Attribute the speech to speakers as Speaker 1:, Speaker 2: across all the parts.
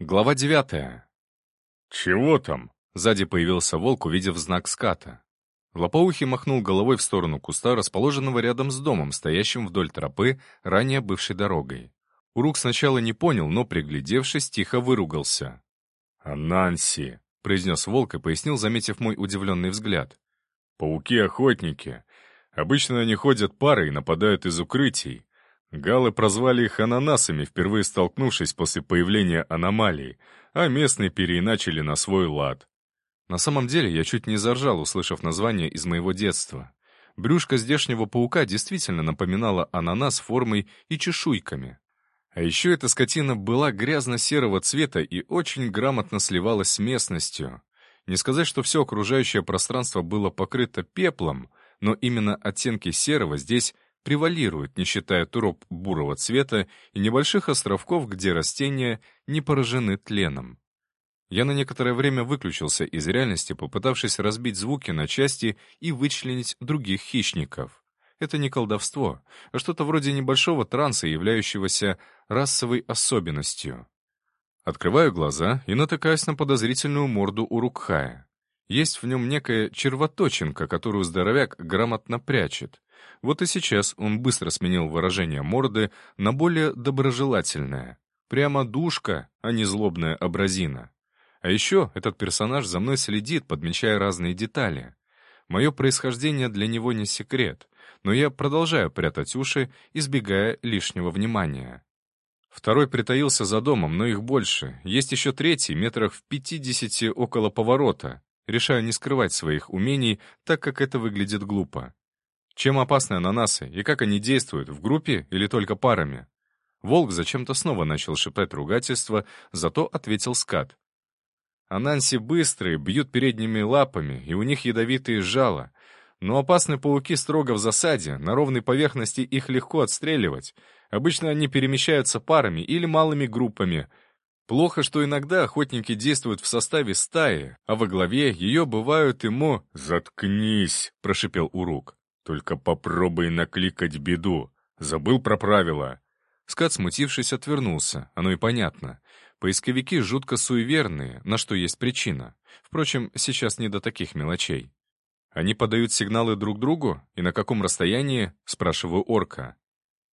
Speaker 1: Глава девятая.
Speaker 2: «Чего там?»
Speaker 1: Сзади появился волк, увидев знак ската. Лопоухий махнул головой в сторону куста, расположенного рядом с домом, стоящим вдоль тропы, ранее бывшей дорогой. Урук сначала не понял, но, приглядевшись, тихо выругался.
Speaker 2: «Ананси», — произнес волк и пояснил, заметив мой удивленный взгляд. «Пауки-охотники. Обычно они ходят парой и нападают из укрытий. Галы прозвали их ананасами, впервые столкнувшись после появления аномалий, а местные переиначили на свой лад.
Speaker 1: На самом деле я чуть не заржал, услышав название из моего детства. Брюшко здешнего паука действительно напоминало ананас формой и чешуйками. А еще эта скотина была грязно-серого цвета и очень грамотно сливалась с местностью. Не сказать, что все окружающее пространство было покрыто пеплом, но именно оттенки серого здесь превалируют, не считая туроп бурого цвета и небольших островков, где растения не поражены тленом. Я на некоторое время выключился из реальности, попытавшись разбить звуки на части и вычленить других хищников. Это не колдовство, а что-то вроде небольшого транса, являющегося расовой особенностью. Открываю глаза и натыкаюсь на подозрительную морду Урукхая. Есть в нем некая червоточинка, которую здоровяк грамотно прячет. Вот и сейчас он быстро сменил выражение морды на более доброжелательное. Прямо душка, а не злобная абразина. А еще этот персонаж за мной следит, подмечая разные детали. Мое происхождение для него не секрет, но я продолжаю прятать уши, избегая лишнего внимания. Второй притаился за домом, но их больше. Есть еще третий, метрах в пятидесяти около поворота. Решаю не скрывать своих умений, так как это выглядит глупо. Чем опасны ананасы и как они действуют, в группе или только парами? Волк зачем-то снова начал шептать ругательство, зато ответил скат. Ананси быстрые, бьют передними лапами, и у них ядовитые жало. Но опасные пауки строго в засаде, на ровной поверхности их легко отстреливать. Обычно они перемещаются парами или малыми группами. Плохо, что иногда охотники действуют в составе стаи, а во главе ее бывают ему...
Speaker 2: «Заткнись!» — прошипел Урук. «Только попробуй накликать беду. Забыл про правила».
Speaker 1: Скат, смутившись, отвернулся. Оно и понятно. Поисковики жутко суеверные, на что есть причина. Впрочем, сейчас не до таких мелочей. Они подают сигналы друг другу? И на каком расстоянии? Спрашиваю орка.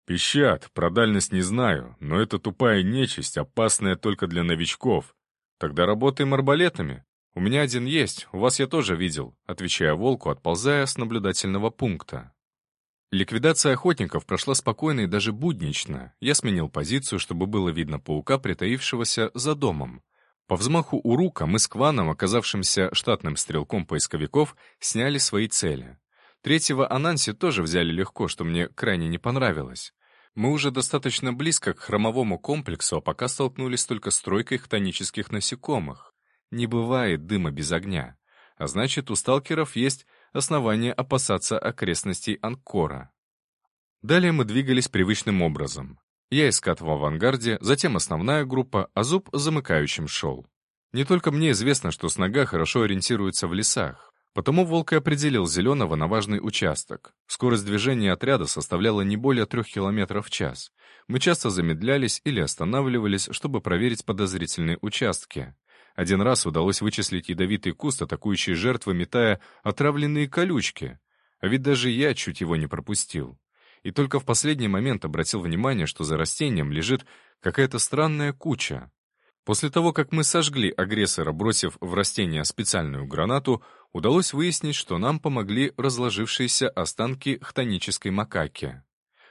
Speaker 2: Пищат, про дальность не знаю, но это тупая нечисть, опасная только для новичков.
Speaker 1: Тогда работаем арбалетами. У меня один есть, у вас я тоже видел, отвечая волку, отползая с наблюдательного пункта. Ликвидация охотников прошла спокойно и даже буднично. Я сменил позицию, чтобы было видно паука, притаившегося за домом. По взмаху урука мы с Кваном, оказавшимся штатным стрелком поисковиков, сняли свои цели. Третьего Ананси тоже взяли легко, что мне крайне не понравилось. Мы уже достаточно близко к хромовому комплексу, а пока столкнулись только с тройкой хтонических насекомых. Не бывает дыма без огня. А значит, у сталкеров есть основания опасаться окрестностей Анкора. Далее мы двигались привычным образом. Я искат в авангарде, затем основная группа, а зуб замыкающим шел. Не только мне известно, что снага хорошо ориентируется в лесах, потому Волк и определил Зеленого на важный участок. Скорость движения отряда составляла не более трех километров в час. Мы часто замедлялись или останавливались, чтобы проверить подозрительные участки. Один раз удалось вычислить ядовитый куст, атакующий жертвы, метая отравленные колючки. А ведь даже я чуть его не пропустил. И только в последний момент обратил внимание, что за растением лежит какая-то странная куча. После того, как мы сожгли агрессора, бросив в растение специальную гранату, удалось выяснить, что нам помогли разложившиеся останки хтонической макаки.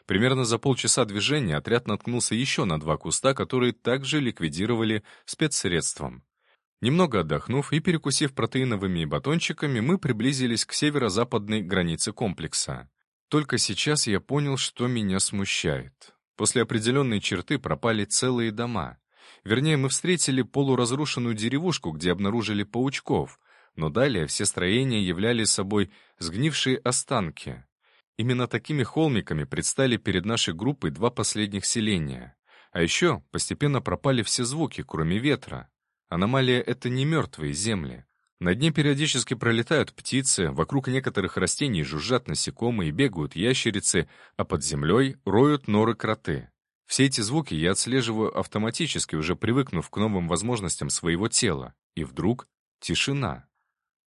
Speaker 1: Примерно за полчаса движения отряд наткнулся еще на два куста, которые также ликвидировали спецсредством. Немного отдохнув и перекусив протеиновыми батончиками, мы приблизились к северо-западной границе комплекса. Только сейчас я понял, что меня смущает. После определенной черты пропали целые дома. Вернее, мы встретили полуразрушенную деревушку, где обнаружили паучков, но далее все строения являли собой сгнившие останки. Именно такими холмиками предстали перед нашей группой два последних селения. А еще постепенно пропали все звуки, кроме ветра. Аномалия — это не мертвые земли. На дне периодически пролетают птицы, вокруг некоторых растений жужжат насекомые, бегают ящерицы, а под землей роют норы кроты. Все эти звуки я отслеживаю автоматически, уже привыкнув к новым возможностям своего тела. И вдруг тишина.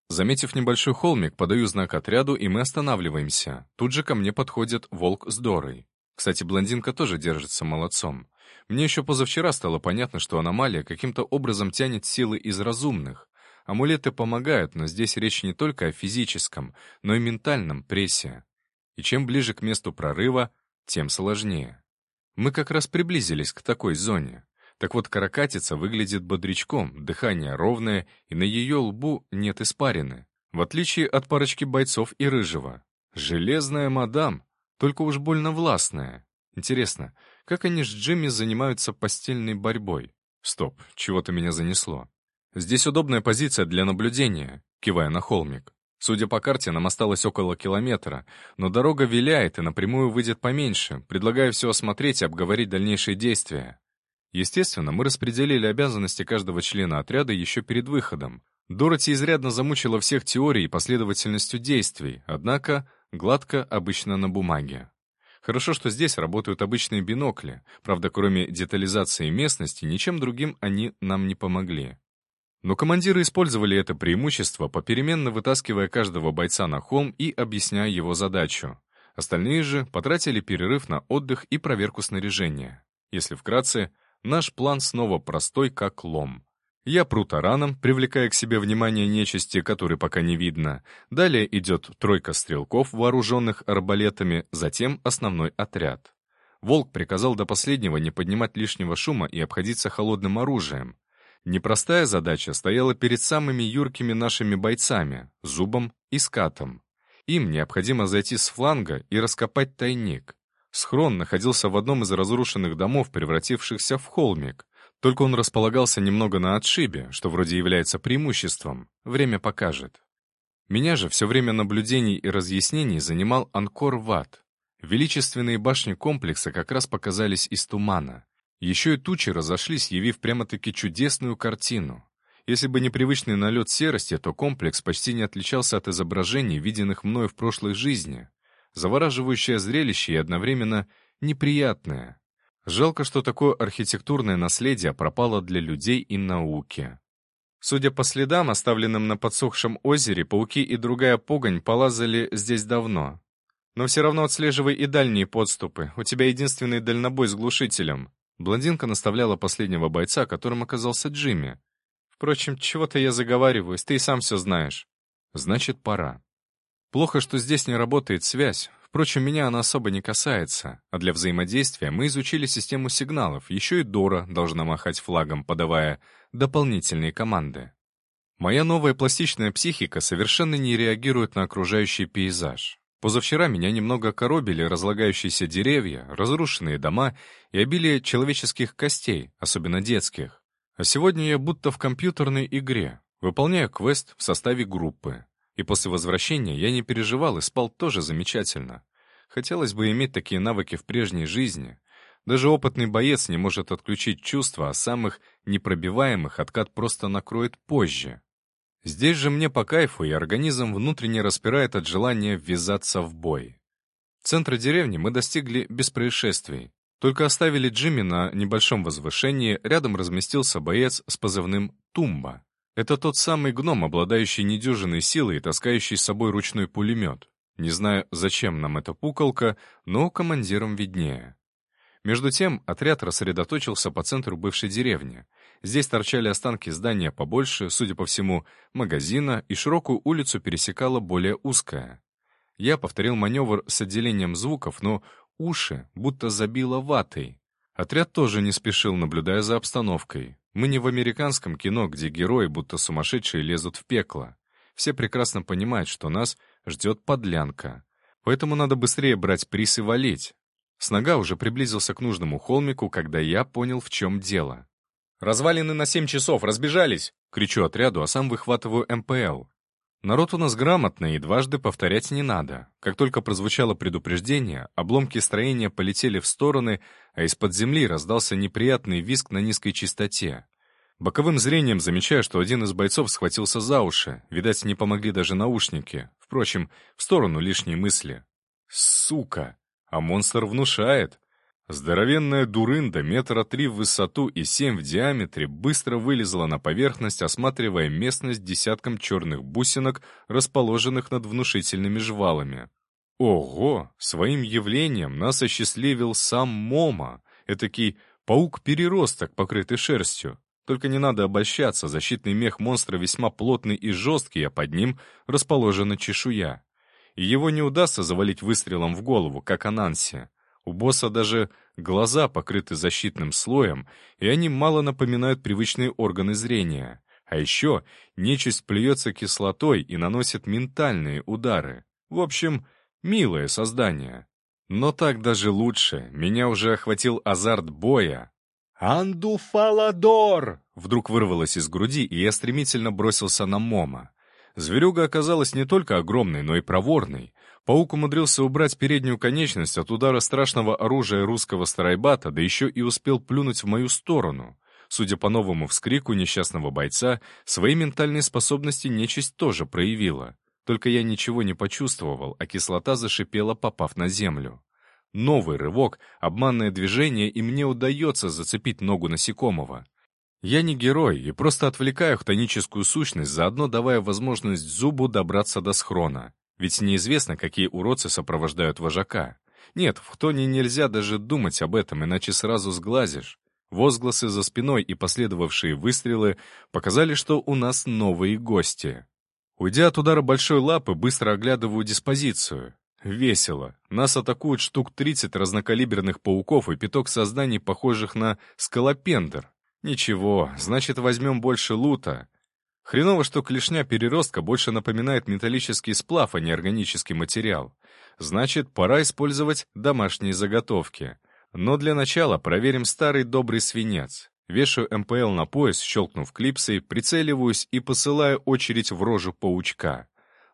Speaker 1: Заметив небольшой холмик, подаю знак отряду, и мы останавливаемся. Тут же ко мне подходит волк с Дорой. Кстати, блондинка тоже держится молодцом. Мне еще позавчера стало понятно, что аномалия каким-то образом тянет силы из разумных. Амулеты помогают, но здесь речь не только о физическом, но и ментальном прессе. И чем ближе к месту прорыва, тем сложнее. Мы как раз приблизились к такой зоне. Так вот, каракатица выглядит бодрячком, дыхание ровное, и на ее лбу нет испарины. В отличие от парочки бойцов и рыжего. Железная мадам, только уж больно властная. Интересно, как они с Джимми занимаются постельной борьбой? Стоп, чего-то меня занесло. Здесь удобная позиция для наблюдения, кивая на холмик. Судя по карте, нам осталось около километра, но дорога виляет и напрямую выйдет поменьше, предлагаю все осмотреть и обговорить дальнейшие действия. Естественно, мы распределили обязанности каждого члена отряда еще перед выходом. Дороти изрядно замучила всех теорией и последовательностью действий, однако гладко обычно на бумаге. Хорошо, что здесь работают обычные бинокли, правда, кроме детализации местности, ничем другим они нам не помогли. Но командиры использовали это преимущество, попеременно вытаскивая каждого бойца на холм и объясняя его задачу. Остальные же потратили перерыв на отдых и проверку снаряжения. Если вкратце, наш план снова простой, как лом. Я пру тараном, привлекая к себе внимание нечисти, которой пока не видно. Далее идет тройка стрелков, вооруженных арбалетами, затем основной отряд. Волк приказал до последнего не поднимать лишнего шума и обходиться холодным оружием. Непростая задача стояла перед самыми юркими нашими бойцами — Зубом и Скатом. Им необходимо зайти с фланга и раскопать тайник. Схрон находился в одном из разрушенных домов, превратившихся в холмик. Только он располагался немного на отшибе, что вроде является преимуществом. Время покажет. Меня же все время наблюдений и разъяснений занимал Анкор-Ват. Величественные башни комплекса как раз показались из тумана. Еще и тучи разошлись, явив прямо-таки чудесную картину. Если бы не привычный налет серости, то комплекс почти не отличался от изображений, виденных мною в прошлой жизни. Завораживающее зрелище и одновременно неприятное. Жалко, что такое архитектурное наследие пропало для людей и науки. Судя по следам, оставленным на подсохшем озере, пауки и другая погонь полазали здесь давно. Но все равно отслеживай и дальние подступы. У тебя единственный дальнобой с глушителем. Блондинка наставляла последнего бойца, которым оказался Джимми. «Впрочем, чего-то я заговариваюсь, ты и сам все знаешь». «Значит, пора». Плохо, что здесь не работает связь. Впрочем, меня она особо не касается. А для взаимодействия мы изучили систему сигналов. Еще и Дора должна махать флагом, подавая дополнительные команды. Моя новая пластичная психика совершенно не реагирует на окружающий пейзаж. Позавчера меня немного коробили разлагающиеся деревья, разрушенные дома и обилие человеческих костей, особенно детских. А сегодня я будто в компьютерной игре, выполняю квест в составе группы. И после возвращения я не переживал и спал тоже замечательно. Хотелось бы иметь такие навыки в прежней жизни. Даже опытный боец не может отключить чувства, а самых непробиваемых откат просто накроет позже. Здесь же мне по кайфу, и организм внутренне распирает от желания ввязаться в бой. Центра деревни мы достигли без происшествий. Только оставили Джимми на небольшом возвышении, рядом разместился боец с позывным «Тумба». Это тот самый гном, обладающий недюжиной силой и таскающий с собой ручной пулемет. Не знаю, зачем нам эта пуколка, но командирам виднее. Между тем, отряд рассредоточился по центру бывшей деревни. Здесь торчали останки здания побольше, судя по всему, магазина, и широкую улицу пересекала более узкая. Я повторил маневр с отделением звуков, но уши будто забило ватой. Отряд тоже не спешил, наблюдая за обстановкой. Мы не в американском кино, где герои, будто сумасшедшие, лезут в пекло. Все прекрасно понимают, что нас ждет подлянка. Поэтому надо быстрее брать приз и валить. Снога уже приблизился к нужному холмику, когда я понял, в чем дело. «Развалины на семь часов, разбежались!» — кричу отряду, а сам выхватываю МПЛ. Народ у нас грамотный, и дважды повторять не надо. Как только прозвучало предупреждение, обломки строения полетели в стороны, а из-под земли раздался неприятный визг на низкой частоте. Боковым зрением замечаю, что один из бойцов схватился за уши. Видать, не помогли даже наушники. Впрочем, в сторону лишние мысли. «Сука! А монстр внушает!» Здоровенная дурында метра три в высоту и семь в диаметре быстро вылезла на поверхность, осматривая местность десятком черных бусинок, расположенных над внушительными жвалами. Ого! Своим явлением нас осчастливил сам Мома, этакий паук-переросток, покрытый шерстью. Только не надо обольщаться, защитный мех монстра весьма плотный и жесткий, а под ним расположена чешуя. И его не удастся завалить выстрелом в голову, как Ананси. У босса даже глаза покрыты защитным слоем, и они мало напоминают привычные органы зрения. А еще нечисть плюется кислотой и наносит ментальные удары. В общем, милое создание. Но так даже лучше. Меня уже охватил азарт боя. «Андуфаладор!» Вдруг вырвалось из груди, и я стремительно бросился на Мома. Зверюга оказалась не только огромной, но и проворной. Паук умудрился убрать переднюю конечность от удара страшного оружия русского старайбата, да еще и успел плюнуть в мою сторону. Судя по новому вскрику несчастного бойца, свои ментальные способности нечисть тоже проявила. Только я ничего не почувствовал, а кислота зашипела, попав на землю. Новый рывок, обманное движение, и мне удается зацепить ногу насекомого. Я не герой и просто отвлекаю хтоническую сущность, заодно давая возможность зубу добраться до схрона. Ведь неизвестно, какие уродцы сопровождают вожака. Нет, в Хтоне нельзя даже думать об этом, иначе сразу сглазишь. Возгласы за спиной и последовавшие выстрелы показали, что у нас новые гости. Уйдя от удара большой лапы, быстро оглядываю диспозицию. Весело. Нас атакуют штук 30 разнокалиберных пауков и пяток созданий, похожих на скалопендр. Ничего, значит, возьмем больше лута. Хреново, что клешня переростка больше напоминает металлический сплав, а не органический материал. Значит, пора использовать домашние заготовки. Но для начала проверим старый добрый свинец. Вешаю МПЛ на пояс, щелкнув клипсой, прицеливаюсь и посылаю очередь в рожу паучка.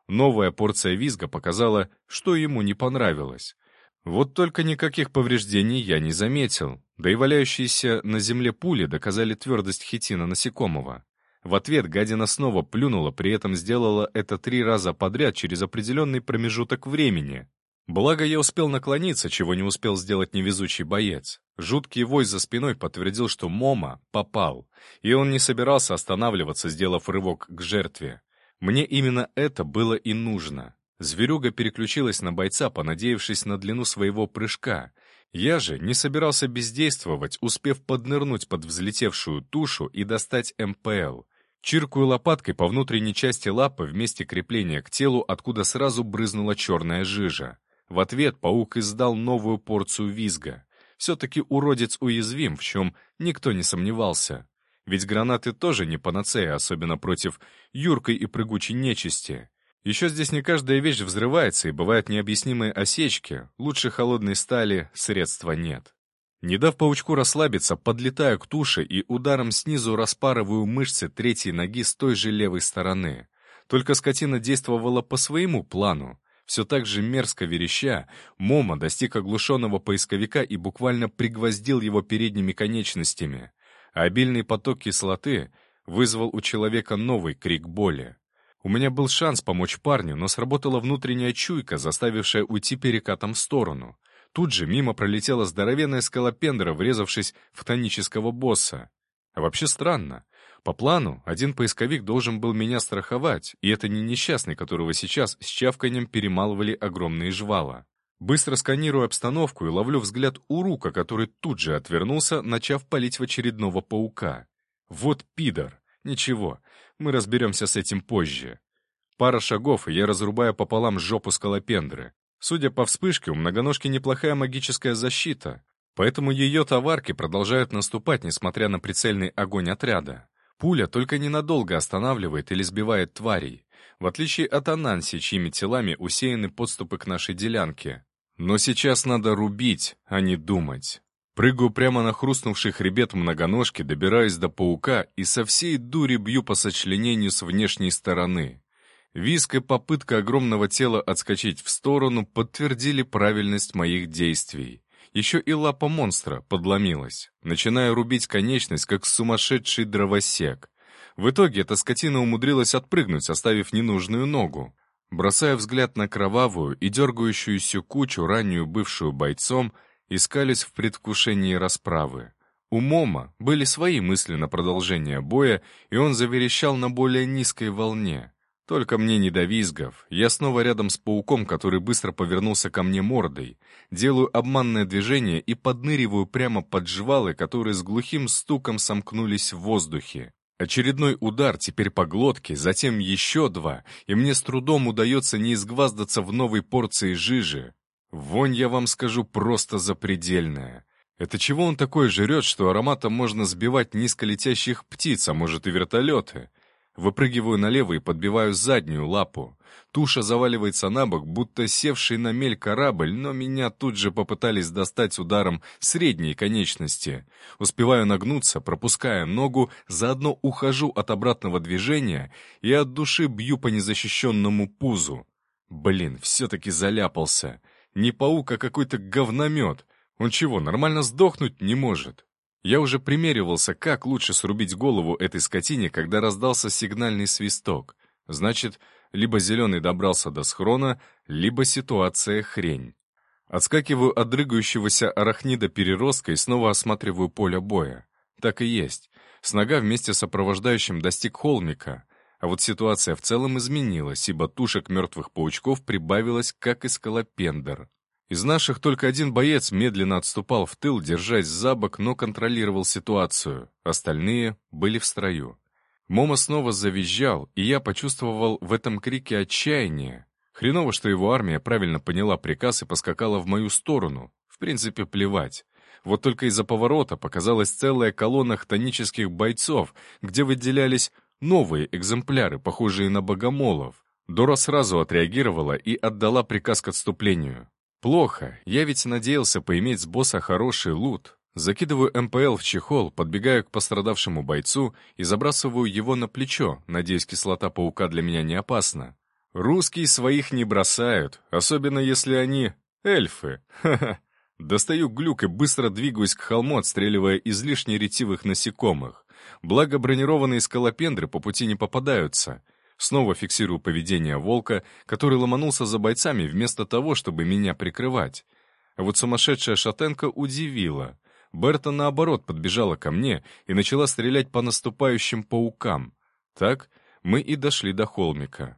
Speaker 1: Новая порция визга показала, что ему не понравилось. Вот только никаких повреждений я не заметил, да и валяющиеся на земле пули доказали твердость хитина насекомого. В ответ гадина снова плюнула, при этом сделала это три раза подряд через определенный промежуток времени. Благо я успел наклониться, чего не успел сделать невезучий боец. Жуткий вой за спиной подтвердил, что Мома попал, и он не собирался останавливаться, сделав рывок к жертве. Мне именно это было и нужно. Зверюга переключилась на бойца, понадеявшись на длину своего прыжка. Я же не собирался бездействовать, успев поднырнуть под взлетевшую тушу и достать МПЛ. Чиркую лопаткой по внутренней части лапы в месте крепления к телу, откуда сразу брызнула черная жижа. В ответ паук издал новую порцию визга. Все-таки уродец уязвим, в чем никто не сомневался. Ведь гранаты тоже не панацея, особенно против юркой и прыгучей нечисти. Еще здесь не каждая вещь взрывается, и бывают необъяснимые осечки. Лучше холодной стали средства нет. Не дав паучку расслабиться, подлетаю к туше и ударом снизу распарываю мышцы третьей ноги с той же левой стороны. Только скотина действовала по своему плану. Все так же мерзко вереща, Мома достиг оглушенного поисковика и буквально пригвоздил его передними конечностями. А обильный поток кислоты вызвал у человека новый крик боли. У меня был шанс помочь парню, но сработала внутренняя чуйка, заставившая уйти перекатом в сторону. Тут же мимо пролетела здоровенная скалопендра, врезавшись в тонического босса. А вообще странно. По плану, один поисковик должен был меня страховать, и это не несчастный, которого сейчас с чавканием перемалывали огромные жвала. Быстро сканирую обстановку и ловлю взгляд Урука, который тут же отвернулся, начав палить в очередного паука. Вот пидор. Ничего, мы разберемся с этим позже. Пара шагов, и я разрубаю пополам жопу скалопендры. Судя по вспышке, у многоножки неплохая магическая защита, поэтому ее товарки продолжают наступать, несмотря на прицельный огонь отряда. Пуля только ненадолго останавливает или сбивает тварей, в отличие от Ананси, чьими телами усеяны подступы к нашей делянке. Но сейчас надо рубить, а не думать. Прыгаю прямо на хрустнувший хребет многоножки, добираюсь до паука и со всей дури бью по сочленению с внешней стороны. Виск и попытка огромного тела отскочить в сторону подтвердили правильность моих действий. Еще и лапа монстра подломилась, начиная рубить конечность, как сумасшедший дровосек. В итоге эта скотина умудрилась отпрыгнуть, оставив ненужную ногу. Бросая взгляд на кровавую и дергающуюся кучу, раннюю бывшую бойцом, искались в предвкушении расправы. У Мома были свои мысли на продолжение боя, и он заверещал на более низкой волне. Только мне не до визгов. Я снова рядом с пауком, который быстро повернулся ко мне мордой. Делаю обманное движение и подныриваю прямо под жвалы, которые с глухим стуком сомкнулись в воздухе. Очередной удар теперь по глотке, затем еще два, и мне с трудом удается не изгваздаться в новой порции жижи. Вонь, я вам скажу, просто запредельная. Это чего он такое жрет, что ароматом можно сбивать низколетящих птиц, а может и вертолеты? Выпрыгиваю налево и подбиваю заднюю лапу. Туша заваливается на бок, будто севший на мель корабль, но меня тут же попытались достать ударом средней конечности. Успеваю нагнуться, пропуская ногу, заодно ухожу от обратного движения и от души бью по незащищенному пузу. Блин, все-таки заляпался. Не паук, а какой-то говномет. Он чего, нормально сдохнуть не может? Я уже примеривался, как лучше срубить голову этой скотине, когда раздался сигнальный свисток. Значит, либо зеленый добрался до схрона, либо ситуация хрень. Отскакиваю от дрыгающегося арахнида переростка и снова осматриваю поле боя. Так и есть. С нога вместе с сопровождающим достиг холмика. А вот ситуация в целом изменилась, ибо тушек мертвых паучков прибавилось, как и скалопендр. Из наших только один боец медленно отступал в тыл, держась за бок, но контролировал ситуацию. Остальные были в строю. Мома снова завизжал, и я почувствовал в этом крике отчаяние. Хреново, что его армия правильно поняла приказ и поскакала в мою сторону. В принципе, плевать. Вот только из-за поворота показалась целая колонна хтонических бойцов, где выделялись новые экземпляры, похожие на богомолов. Дора сразу отреагировала и отдала приказ к отступлению. Плохо, я ведь надеялся поиметь с босса хороший лут. Закидываю МПЛ в чехол, подбегаю к пострадавшему бойцу и забрасываю его на плечо, надеюсь, кислота паука для меня не опасна. Русские своих не бросают, особенно если они эльфы. Ха-ха. Достаю глюк и быстро двигаюсь к холму, отстреливая излишне ретивых насекомых. Благо бронированные скалопендры по пути не попадаются. Снова фиксирую поведение волка, который ломанулся за бойцами вместо того, чтобы меня прикрывать. А вот сумасшедшая шатенка удивила. Берта, наоборот, подбежала ко мне и начала стрелять по наступающим паукам. Так мы и дошли до холмика.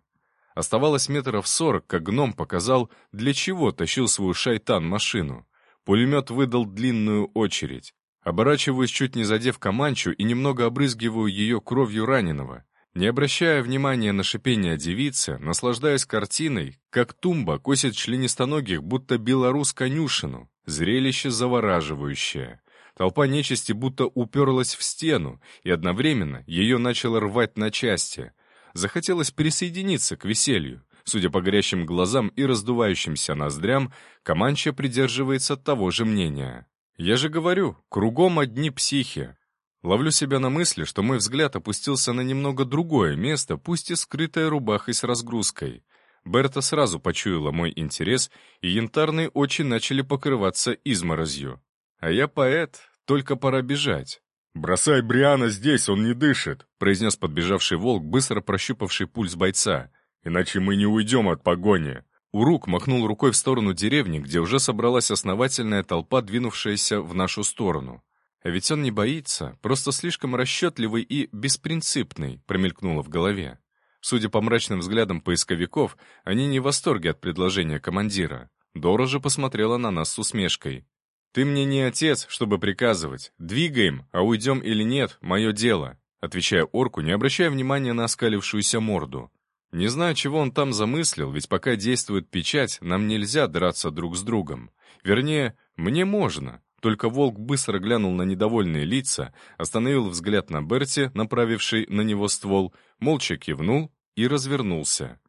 Speaker 1: Оставалось метров сорок, как гном показал, для чего тащил свою шайтан-машину. Пулемет выдал длинную очередь. Оборачиваюсь, чуть не задев Каманчу, и немного обрызгиваю ее кровью раненого. Не обращая внимания на шипение девицы, наслаждаясь картиной, как тумба косит членистоногих, будто белорус конюшину. Зрелище завораживающее. Толпа нечисти будто уперлась в стену, и одновременно ее начало рвать на части. Захотелось присоединиться к веселью. Судя по горящим глазам и раздувающимся ноздрям, Каманча придерживается того же мнения. «Я же говорю, кругом одни психи. Ловлю себя на мысли, что мой взгляд опустился на немного другое место, пусть и скрытое рубахой с разгрузкой. Берта сразу почуяла мой интерес, и янтарные очи начали покрываться изморозью. А я поэт, только пора бежать.
Speaker 2: «Бросай Бриана здесь, он не дышит», —
Speaker 1: произнес подбежавший волк, быстро прощупавший пульс бойца.
Speaker 2: «Иначе мы не уйдем от погони».
Speaker 1: Урук махнул рукой в сторону деревни, где уже собралась основательная толпа, двинувшаяся в нашу сторону. А ведь он не боится, просто слишком расчетливый и беспринципный, промелькнуло в голове. Судя по мрачным взглядам поисковиков, они не в восторге от предложения командира. Дора же посмотрела на нас с усмешкой. «Ты мне не отец, чтобы приказывать. Двигаем, а уйдем или нет, мое дело», отвечая орку, не обращая внимания на оскалившуюся морду. Не знаю, чего он там замыслил, ведь пока действует печать, нам нельзя драться друг с другом. Вернее, мне можно, только волк быстро глянул на недовольные лица, остановил взгляд на Берти, направивший на него ствол, молча кивнул и развернулся.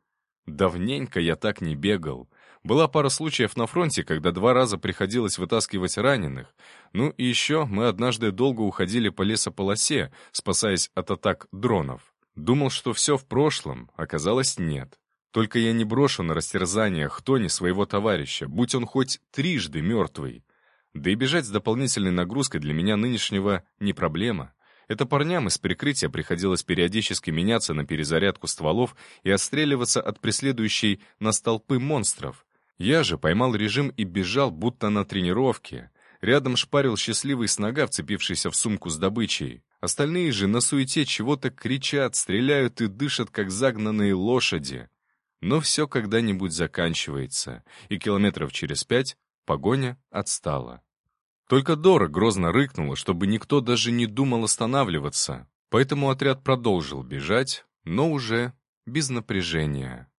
Speaker 1: Давненько я так не бегал. Была пара случаев на фронте, когда два раза приходилось вытаскивать раненых. Ну и еще мы однажды долго уходили по лесополосе, спасаясь от атак дронов. Думал, что все в прошлом, оказалось нет. Только я не брошу на растерзание Хтони своего товарища, будь он хоть трижды мертвый. Да и бежать с дополнительной нагрузкой для меня нынешнего не проблема. Это парням из прикрытия приходилось периодически меняться на перезарядку стволов и отстреливаться от преследующей нас толпы монстров. Я же поймал режим и бежал, будто на тренировке. Рядом шпарил счастливый снога, вцепившийся в сумку с добычей. Остальные же на суете чего-то кричат, стреляют и дышат, как загнанные лошади. Но все когда-нибудь заканчивается, и километров через пять погоня отстала. Только Дора грозно рыкнула, чтобы никто даже не думал останавливаться, поэтому отряд продолжил бежать, но уже без напряжения.